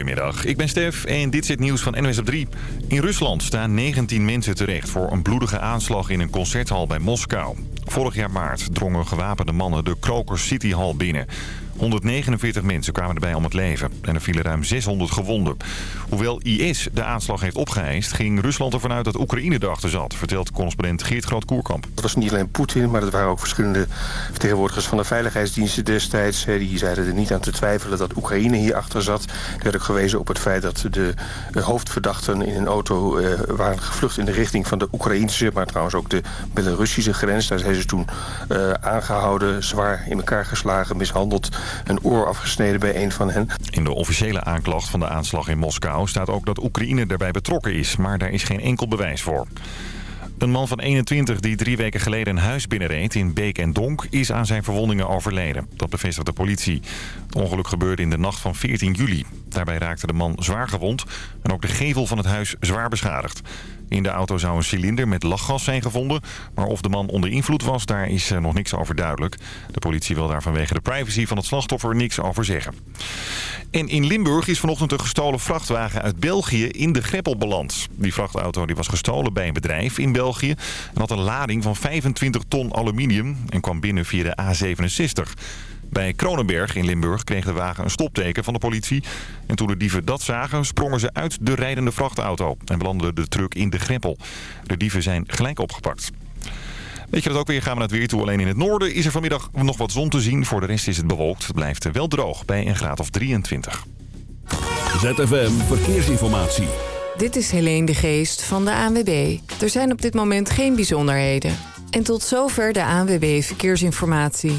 Goedemiddag, ik ben Stef en dit is het nieuws van NWS op 3. In Rusland staan 19 mensen terecht voor een bloedige aanslag in een concerthal bij Moskou. Vorig jaar maart drongen gewapende mannen de Kroker City Hall binnen. 149 mensen kwamen erbij om het leven en er vielen ruim 600 gewonden. Hoewel IS de aanslag heeft opgeëist, ging Rusland ervan uit dat Oekraïne erachter zat, vertelt correspondent Geert Groot-Koerkamp. Het was niet alleen Poetin, maar het waren ook verschillende vertegenwoordigers van de veiligheidsdiensten destijds. Die zeiden er niet aan te twijfelen dat Oekraïne hierachter zat. Er werd ook gewezen op het feit dat de hoofdverdachten in een auto eh, waren gevlucht in de richting van de Oekraïnse, maar trouwens ook de Belarussische grens. Daar zijn ze toen uh, aangehouden, zwaar in elkaar geslagen, mishandeld een oor afgesneden bij een van hen. In de officiële aanklacht van de aanslag in Moskou staat ook dat Oekraïne daarbij betrokken is, maar daar is geen enkel bewijs voor. Een man van 21 die drie weken geleden een huis binnenreed in Beek en Donk is aan zijn verwondingen overleden. Dat bevestigt de politie. Het ongeluk gebeurde in de nacht van 14 juli. Daarbij raakte de man zwaar gewond en ook de gevel van het huis zwaar beschadigd. In de auto zou een cilinder met lachgas zijn gevonden. Maar of de man onder invloed was, daar is nog niks over duidelijk. De politie wil daar vanwege de privacy van het slachtoffer niks over zeggen. En in Limburg is vanochtend een gestolen vrachtwagen uit België in de greppel beland. Die vrachtauto die was gestolen bij een bedrijf in België... en had een lading van 25 ton aluminium en kwam binnen via de A67... Bij Kronenberg in Limburg kreeg de wagen een stopteken van de politie. En toen de dieven dat zagen, sprongen ze uit de rijdende vrachtauto... en belandde de truck in de greppel. De dieven zijn gelijk opgepakt. Weet je dat ook weer? Gaan we naar het weer toe. Alleen in het noorden is er vanmiddag nog wat zon te zien. Voor de rest is het bewolkt. Het blijft wel droog bij een graad of 23. ZFM Verkeersinformatie. Dit is Helene de Geest van de ANWB. Er zijn op dit moment geen bijzonderheden. En tot zover de ANWB Verkeersinformatie.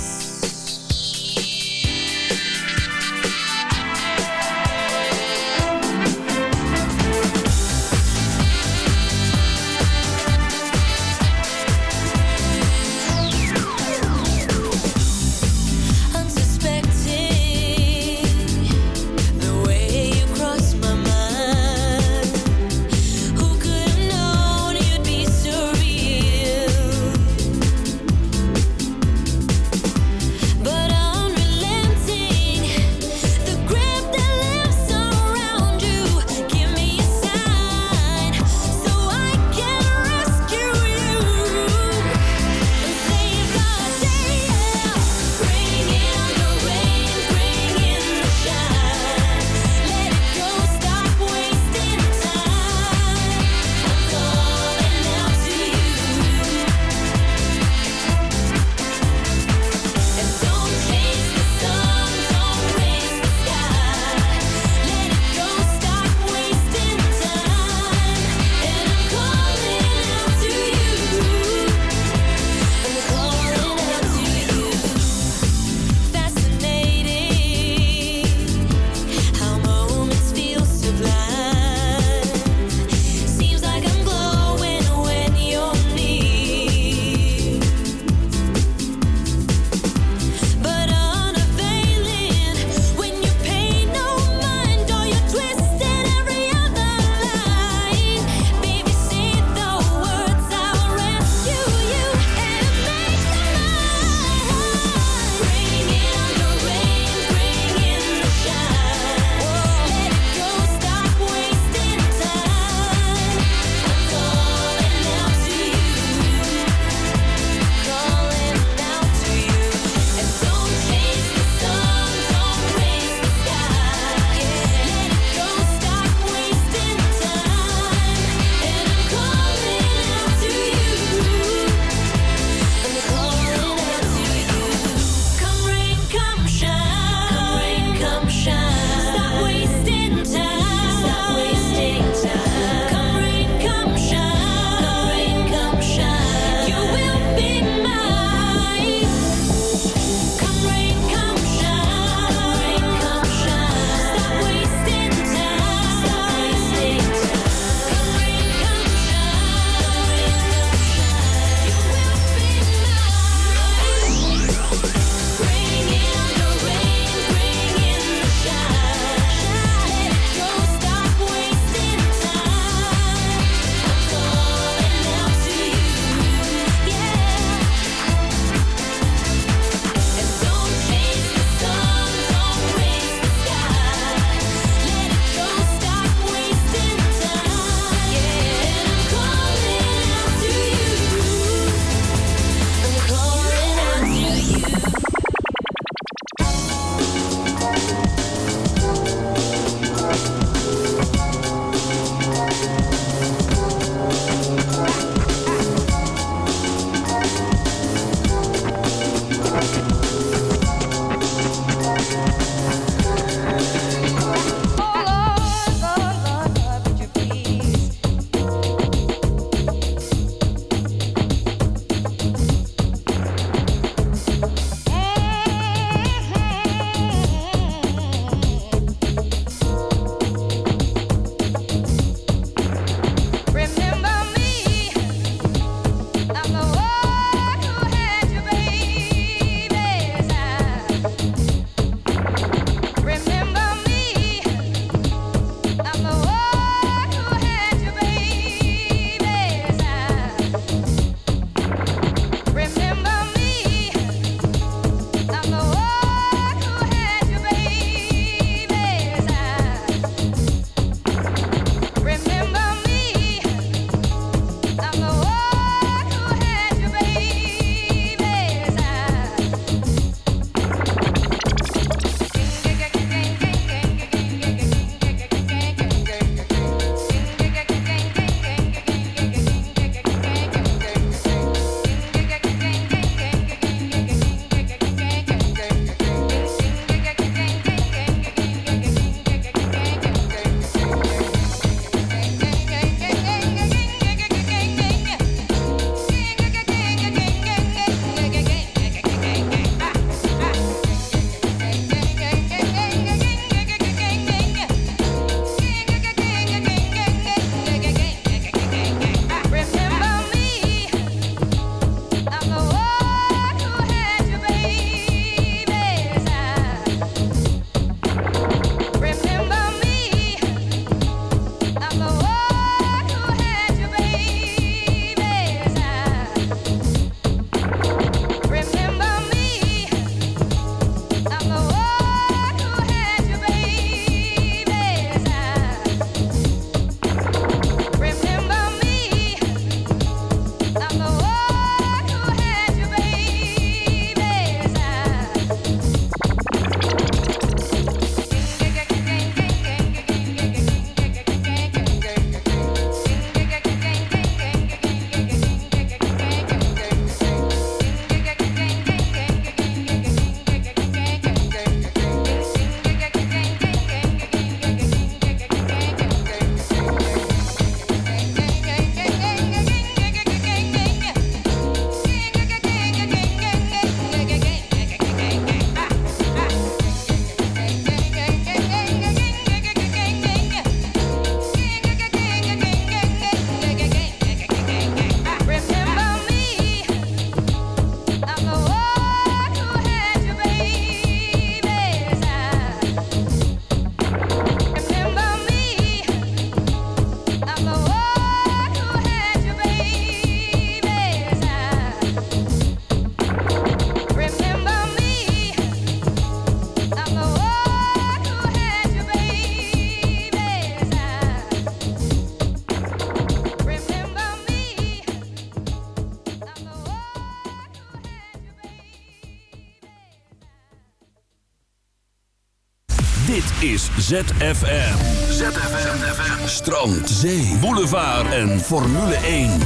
ZFM. ZFM. Strand, zee, boulevard en Formule 1.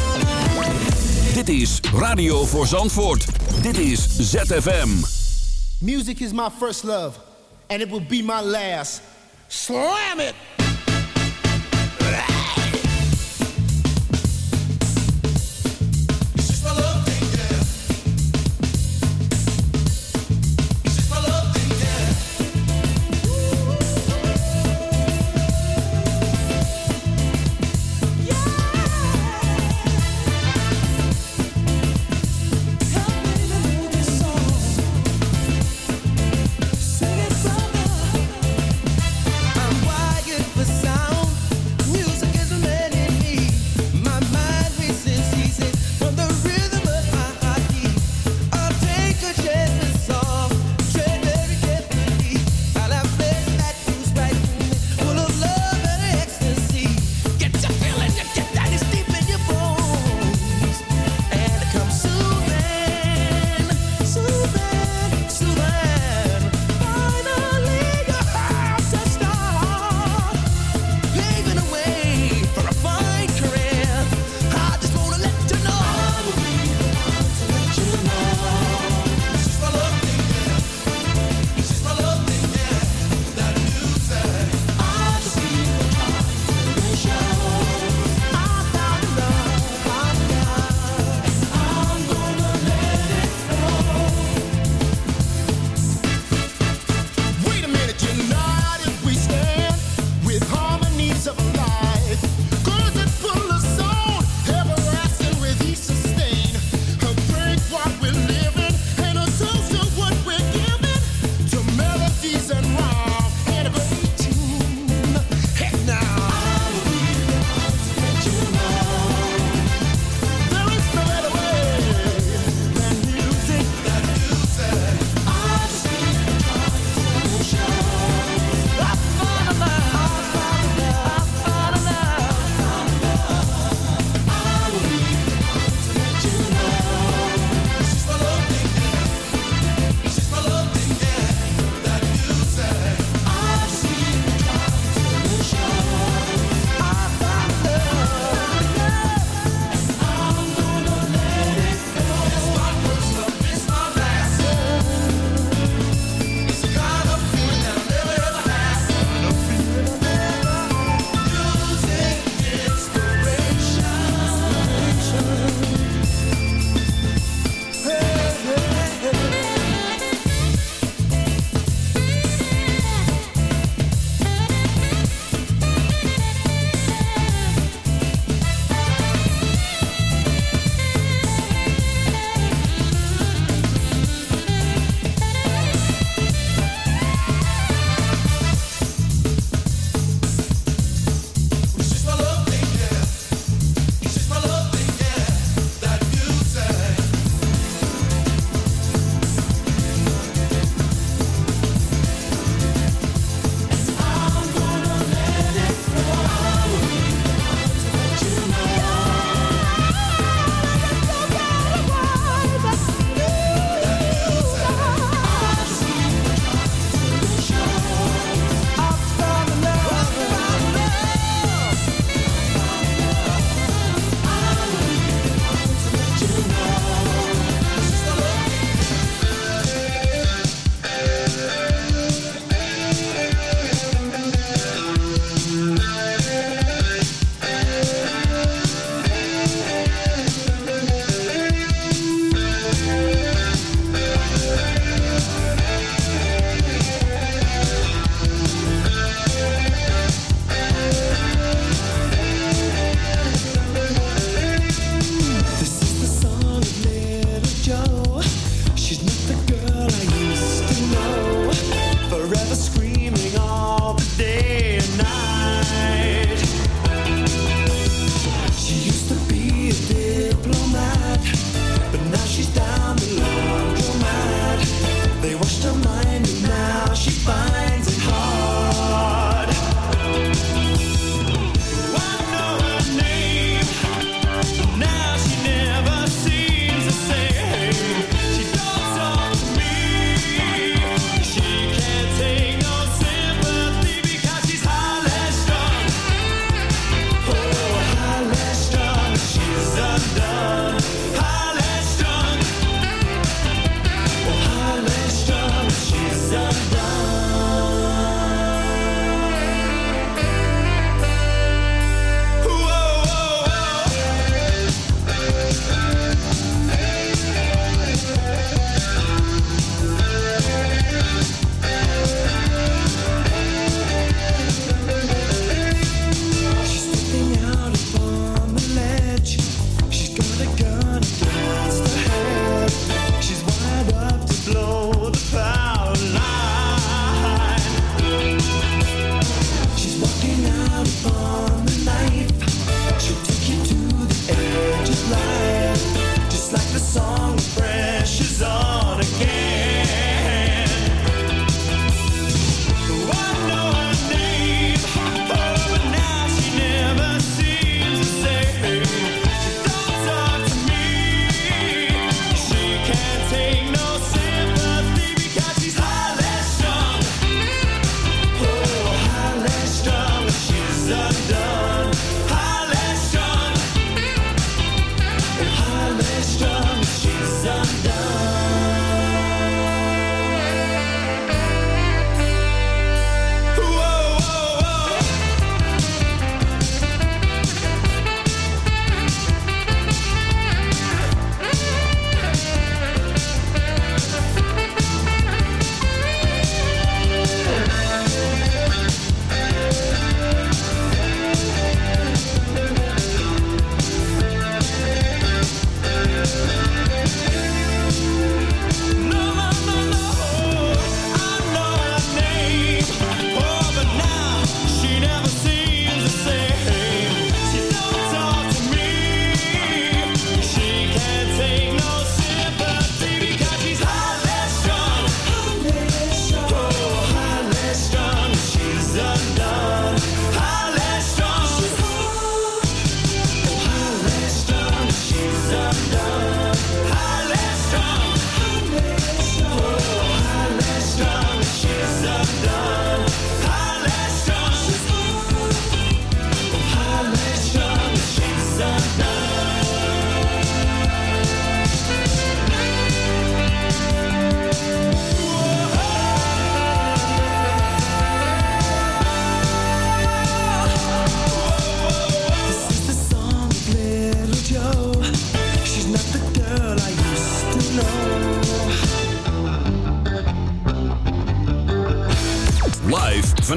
Dit is Radio voor Zandvoort. Dit is ZFM. Music is my first love, and it will be my last. Slam it!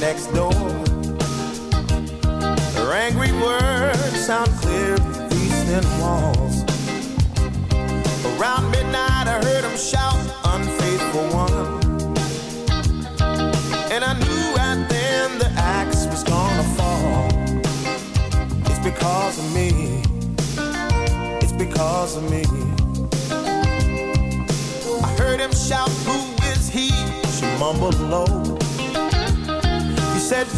next door.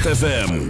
ZFM.